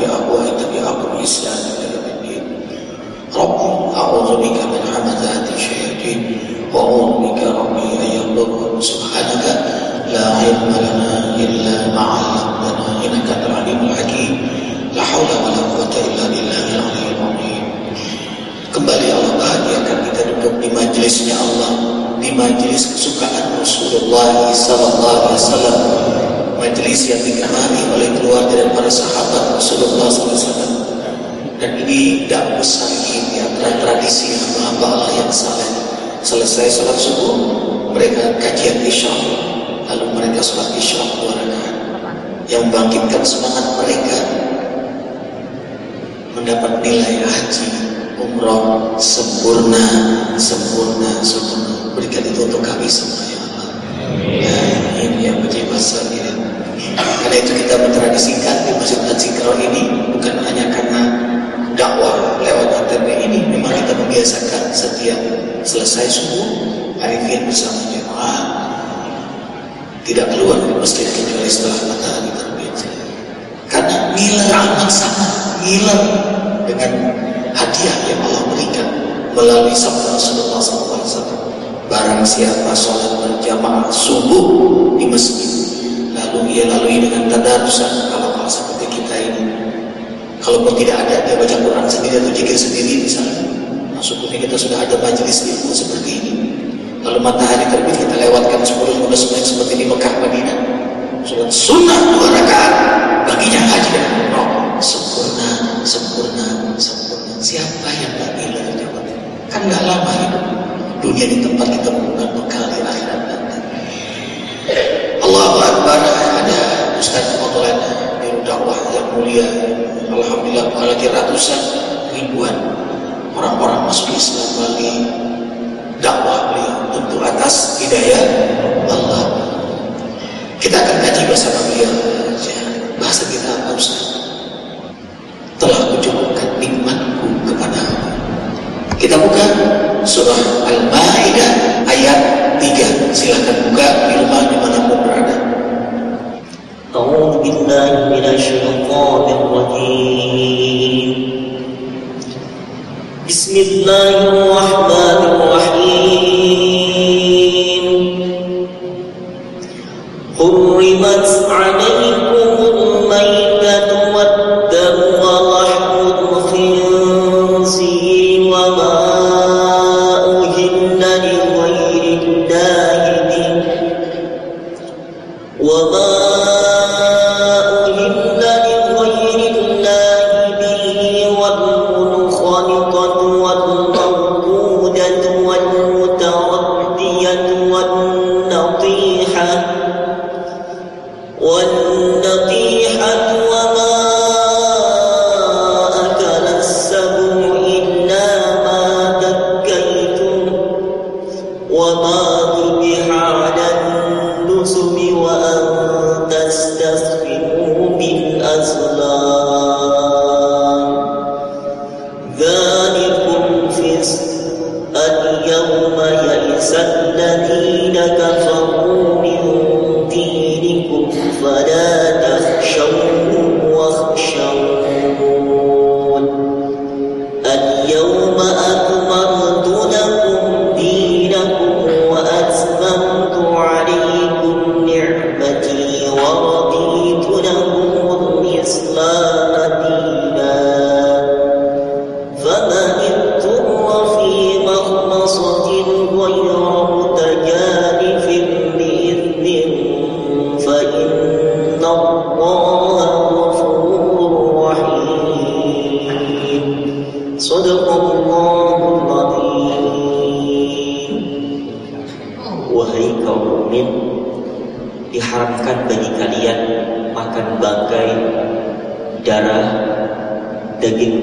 بأبواب أبواب الإسلام إلى يوم الدين ربي أعوذ بك من همزات الشياطين وأعوذ بك ربي أن يضرون سبحانك لا علم لنا إلا ما علمتنا إنك أنت العليم الحكيم لا حول ولا قوة إلا بالله العلي العظيم Kembali Allah bahagiakan kita duduk di majelisnya Allah di majelis kesukaan Rasulullah sallallahu alaihi wasallam Majlis yang dikenali oleh keluarga dan para sahabat Rasulullah SAW. Dan ini besar ini antara tradisi hamba-hamba yang saleh. Selesai sholat subuh Mereka kajian isya. Lalu mereka sholat isya dua Yang membangkitkan semangat mereka Mendapat nilai haji umroh sempurna, sempurna, sempurna. Berikan itu untuk kami semua ya Allah. Ya, ini yang menjadi masalah ini. Karena itu kita mentradisikan di Masjid Al-Zikro ini bukan hanya karena dakwah lewat internet ini, memang kita membiasakan setiap selesai subuh arifin bersama jemaah tidak keluar dari masjid kecuali setelah matahari terbit. Karena nilai amal sama, nilai dengan hadiah yang Allah berikan melalui sabda Rasulullah SAW. Barang siapa sholat berjamaah subuh di masjid, lalu ia lalui dengan tadarusan kalau kalau seperti kita ini. Kalaupun tidak ada, dia baca Quran sendiri atau jikir sendiri misalnya. Nah, syukurnya kita sudah ada majelis ilmu seperti ini. Lalu matahari terbit kita lewatkan 10-15 menit seperti di Mekah Madinah. Sholat sunnah dua rakaat baginya haji dan umroh sempurna, sempurna, sempurna. Siapa yang bilang jawab? Kan gak lama hidup. Dunia di tempat kita menggunakan bekal di akhirat mulia. Alhamdulillah apalagi ratusan ribuan orang-orang masuk Islam melalui dakwah beliau tentu atas hidayah Allah. Kita akan kaji bersama beliau. Bahasa kita apa Ustaz? telah kucukupkan nikmatku kepada Kita buka surah Al-Maidah بسم الله الرحمن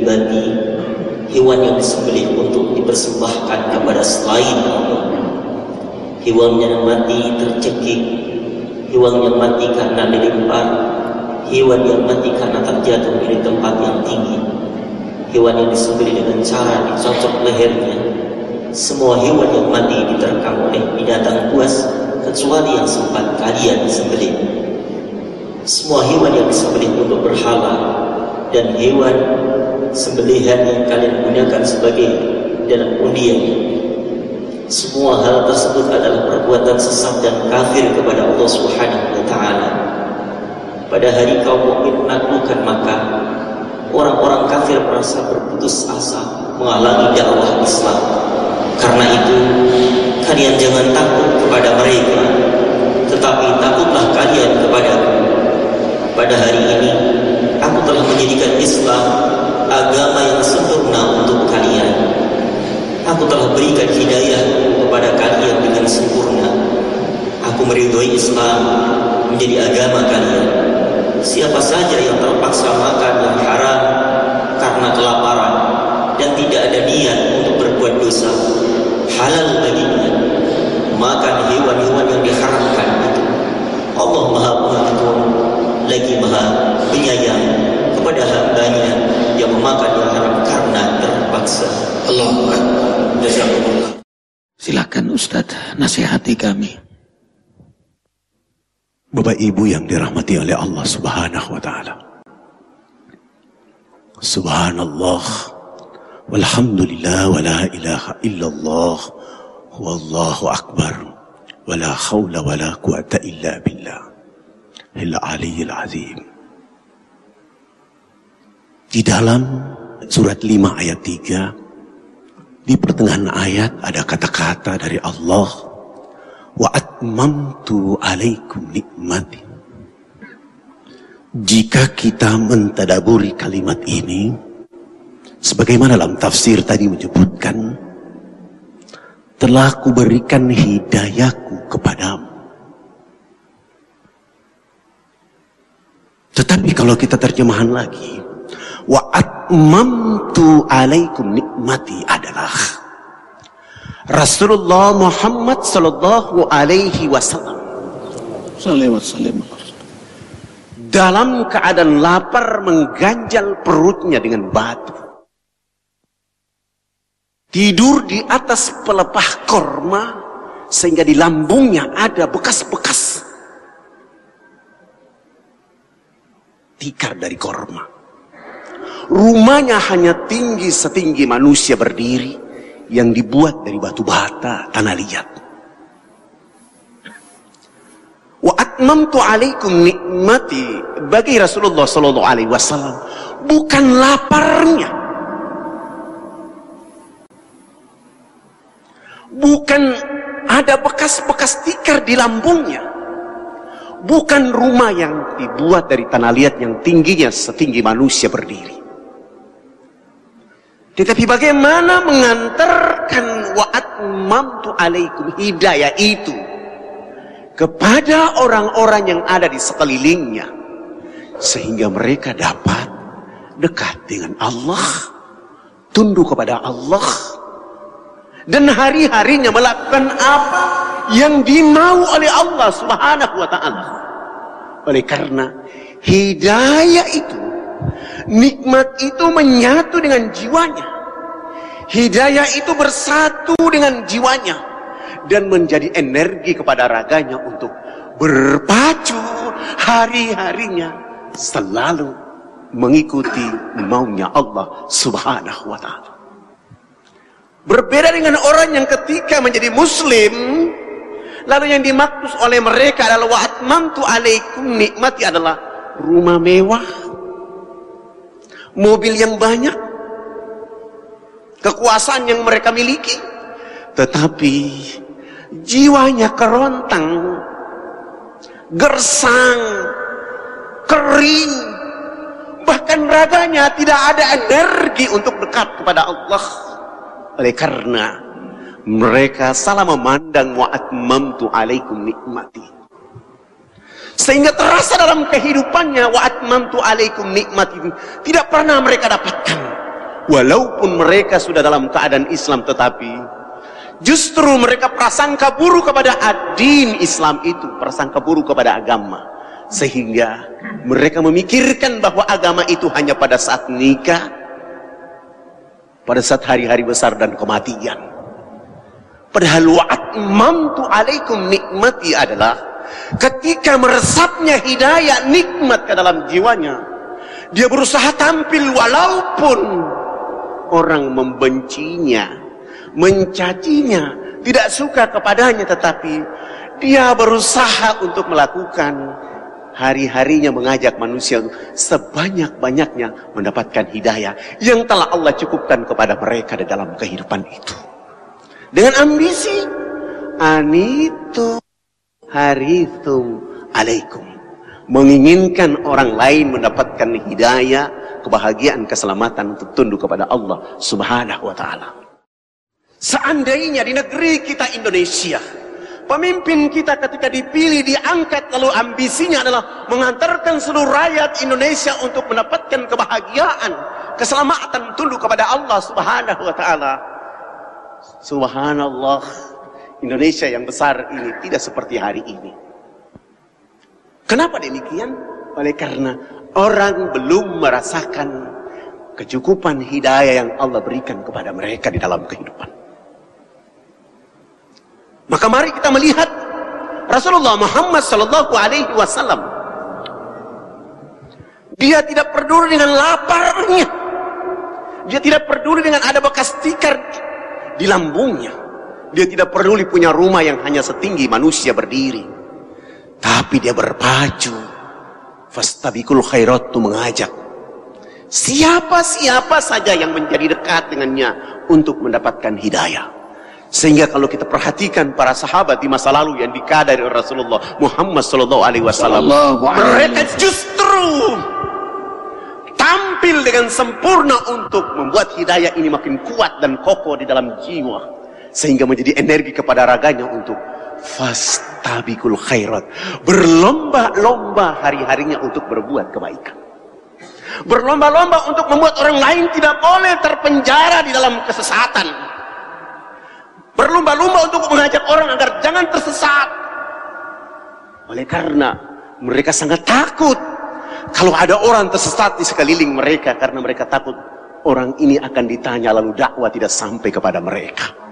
babi hewan yang disembelih untuk dipersembahkan kepada selain Allah. Hewan yang mati tercekik, hewan yang mati karena dilempar, hewan yang mati karena terjatuh dari tempat yang tinggi, hewan yang disembelih dengan cara dicocok lehernya. Semua hewan yang mati diterkam oleh binatang buas kecuali yang sempat kalian disembelih. Semua hewan yang disembelih untuk berhala dan hewan sembelihan yang kalian gunakan sebagai dalam undian semua hal tersebut adalah perbuatan sesat dan kafir kepada Allah Subhanahu wa taala. Pada hari kaum mukmin menaklukkan maka orang-orang kafir merasa berputus asa menghalangi dakwah Islam. Karena itu, kalian jangan takut kepada mereka, tetapi takutlah kalian kepada Pada hari ini, aku telah menjadikan Islam Aku telah berikan hidayah kepada kalian dengan sempurna. Aku meridhoi Islam menjadi agama kalian. Siapa saja yang terpaksa makan yang haram karena kelaparan dan tidak ada niat untuk berbuat dosa, halal baginya makan hewan-hewan yang diharamkan itu. Allah Maha Pengampun lagi Maha Penyayang kepada hambanya yang memakan yang haram karena terpaksa. Allah Jazakumullah. Silakan Ustadz nasihati kami. Bapak Ibu yang dirahmati oleh Allah Subhanahu wa taala. Subhanallah walhamdulillah wala ilaha illallah wallahu akbar wala haula wala quwata illa billah al aliyyil azim. Di dalam surat 5 ayat 3 di pertengahan ayat ada kata-kata dari Allah wa atmamtu alaikum nikmati. Jika kita mentadaburi kalimat ini, sebagaimana dalam tafsir tadi menyebutkan, telah kuberikan hidayahku kepadamu. Tetapi kalau kita terjemahan lagi, wa atmamtu alaikum nikmati adalah Rasulullah Muhammad sallallahu alaihi wasallam dalam keadaan lapar mengganjal perutnya dengan batu. Tidur di atas pelepah korma sehingga di lambungnya ada bekas-bekas tikar dari korma. Rumahnya hanya tinggi setinggi manusia berdiri yang dibuat dari batu bata, tanah liat. Wa atmamtu alaikum nikmati bagi Rasulullah sallallahu alaihi wasallam bukan laparnya. Bukan ada bekas-bekas tikar di lambungnya. Bukan rumah yang dibuat dari tanah liat yang tingginya setinggi manusia berdiri. Tetapi bagaimana mengantarkan wa atmamtu alaikum hidayah itu kepada orang-orang yang ada di sekelilingnya sehingga mereka dapat dekat dengan Allah, tunduk kepada Allah dan hari-harinya melakukan apa yang dimau oleh Allah Subhanahu wa taala. Oleh karena hidayah itu nikmat itu menyatu dengan jiwanya. Hidayah itu bersatu dengan jiwanya dan menjadi energi kepada raganya untuk berpacu hari-harinya selalu mengikuti maunya Allah Subhanahu wa taala. Berbeda dengan orang yang ketika menjadi muslim lalu yang dimaksud oleh mereka adalah wa atmamtu alaikum nikmati adalah rumah mewah, mobil yang banyak, kekuasaan yang mereka miliki, tetapi jiwanya kerontang, gersang, kering, bahkan raganya tidak ada energi untuk dekat kepada Allah. Oleh karena mereka salah memandang wa atmamtu alaikum nikmati. Sehingga terasa dalam kehidupannya wa atmamtu alaikum nikmati. Tidak pernah mereka dapatkan. Walaupun mereka sudah dalam keadaan Islam tetapi justru mereka prasangka buruk kepada adin Islam itu prasangka buruk kepada agama. Sehingga mereka memikirkan bahwa agama itu hanya pada saat nikah pada saat hari-hari besar dan kematian. Padahal wa'at mamtu alaikum nikmati adalah ketika meresapnya hidayah nikmat ke dalam jiwanya dia berusaha tampil walaupun orang membencinya, mencacinya, tidak suka kepadanya tetapi dia berusaha untuk melakukan hari-harinya mengajak manusia sebanyak-banyaknya mendapatkan hidayah yang telah Allah cukupkan kepada mereka di dalam kehidupan itu. Dengan ambisi anitu haritum alaikum menginginkan orang lain mendapatkan hidayah kebahagiaan, keselamatan untuk tunduk kepada Allah Subhanahu wa taala. Seandainya di negeri kita Indonesia, pemimpin kita ketika dipilih diangkat lalu ambisinya adalah mengantarkan seluruh rakyat Indonesia untuk mendapatkan kebahagiaan, keselamatan tunduk kepada Allah Subhanahu wa taala. Subhanallah, Indonesia yang besar ini tidak seperti hari ini. Kenapa demikian? Oleh karena orang belum merasakan kecukupan hidayah yang Allah berikan kepada mereka di dalam kehidupan. Maka mari kita melihat Rasulullah Muhammad sallallahu alaihi wasallam. Dia tidak peduli dengan laparnya. Dia tidak peduli dengan ada bekas tikar di lambungnya. Dia tidak peduli punya rumah yang hanya setinggi manusia berdiri. Tapi dia berpacu Fastabikul khairat itu mengajak siapa-siapa saja yang menjadi dekat dengannya untuk mendapatkan hidayah. Sehingga kalau kita perhatikan para sahabat di masa lalu yang dikadari Rasulullah Muhammad sallallahu alaihi wasallam, mereka justru tampil dengan sempurna untuk membuat hidayah ini makin kuat dan kokoh di dalam jiwa sehingga menjadi energi kepada raganya untuk fastabikul khairat. Berlomba-lomba hari-harinya untuk berbuat kebaikan. Berlomba-lomba untuk membuat orang lain tidak boleh terpenjara di dalam kesesatan. Berlomba-lomba untuk mengajak orang agar jangan tersesat. Oleh karena mereka sangat takut kalau ada orang tersesat di sekeliling mereka karena mereka takut orang ini akan ditanya lalu dakwah tidak sampai kepada mereka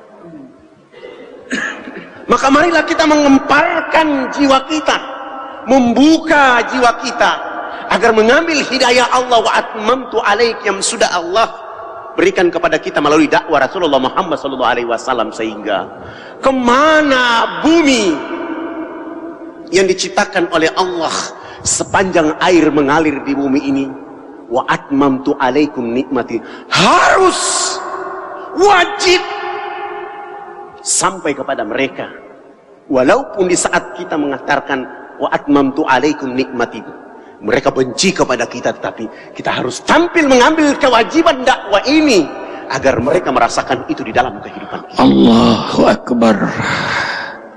maka marilah kita mengemparkan jiwa kita, membuka jiwa kita agar mengambil hidayah Allah. Wa atmamtu alaik yang sudah Allah berikan kepada kita melalui dakwah Rasulullah Muhammad sallallahu alaihi wasallam sehingga ke mana bumi yang diciptakan oleh Allah sepanjang air mengalir di bumi ini? Wa atmamtu alaikum nikmati. Harus wajib sampai kepada mereka. Walaupun di saat kita mengatakan wa atmamtu alaikum nikmati mereka benci kepada kita tetapi kita harus tampil mengambil kewajiban dakwah ini agar mereka merasakan itu di dalam kehidupan kita. Allahu akbar.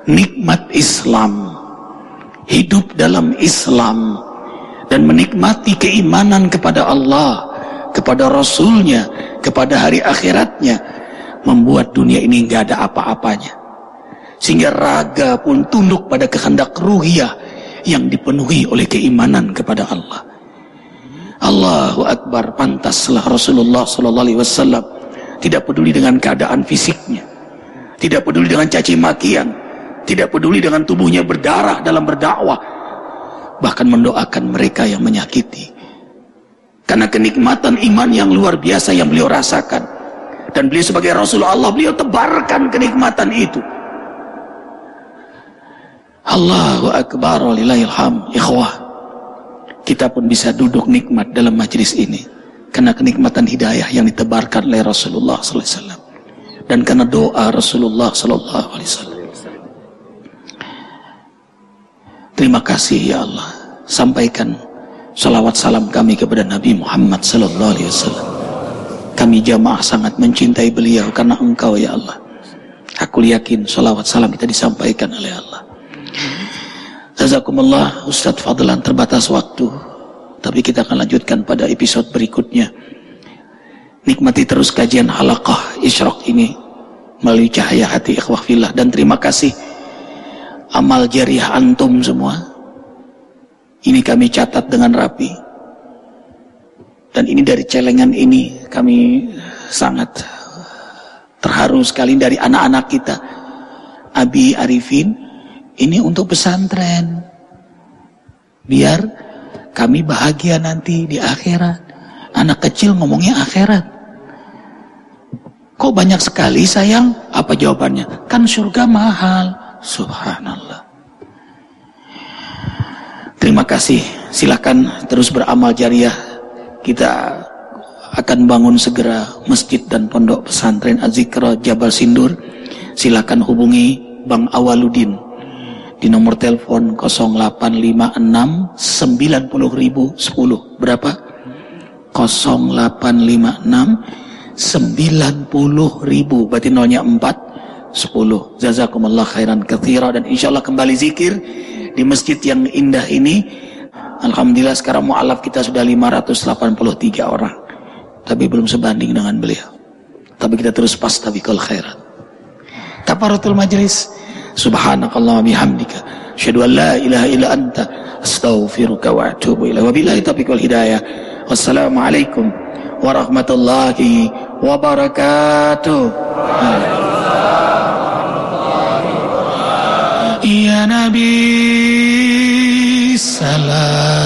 Nikmat Islam. Hidup dalam Islam. Dan menikmati keimanan kepada Allah kepada Rasulnya kepada hari akhiratnya membuat dunia ini nggak ada apa-apanya. Sehingga raga pun tunduk pada kehendak ruhiyah yang dipenuhi oleh keimanan kepada Allah. Allahu Akbar pantaslah Rasulullah Sallallahu Alaihi Wasallam tidak peduli dengan keadaan fisiknya tidak peduli dengan caci makian tidak peduli dengan tubuhnya berdarah dalam berdakwah bahkan mendoakan mereka yang menyakiti. Karena kenikmatan iman yang luar biasa yang beliau rasakan dan beliau sebagai Rasulullah Allah beliau tebarkan kenikmatan itu. Allahu Akbar walillahilham. Ikhwah kita pun bisa duduk nikmat dalam majlis ini karena kenikmatan hidayah yang ditebarkan oleh Rasulullah SAW dan karena doa Rasulullah SAW terima kasih ya Allah. Sampaikan salawat salam kami kepada Nabi Muhammad Wasallam kami jamaah sangat mencintai beliau karena engkau ya Allah. Aku yakin salawat salam kita disampaikan oleh Allah. Jazakumullah Ustadz Fadlan terbatas waktu. Tapi kita akan lanjutkan pada episode berikutnya. Nikmati terus kajian halaqah isyrok ini melalui cahaya hati ikhwah fillah dan terima kasih amal jariah antum semua. Ini kami catat dengan rapi. Dan ini dari celengan ini kami sangat terharu sekali dari anak-anak kita. Abi Arifin ini untuk pesantren. Biar kami bahagia nanti di akhirat. Anak kecil ngomongnya akhirat. Kok banyak sekali sayang? Apa jawabannya? Kan surga mahal. Subhanallah. Terima kasih. Silakan terus beramal jariah. Kita akan bangun segera masjid dan pondok pesantren Azikra Jabal Sindur. Silakan hubungi Bang Awaludin di nomor telepon 0856 90010. Berapa? 0856 90 ribu berarti nolnya 4 10 jazakumullah khairan kathira dan insyaAllah kembali zikir di masjid yang indah ini Alhamdulillah sekarang mu'alaf kita sudah 583 orang. Tapi belum sebanding dengan beliau. Tapi kita terus pas kal khairat. Kaparatul majlis. Subhanakallah bihamdika. Syahadu an la ilaha illa anta. Astaghfiruka wa atubu ilaih wabillahi taufiq wal hidayah. Wassalamualaikum warahmatullahi wabarakatuh. Ya Nabi salam